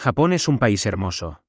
Japón es un país hermoso.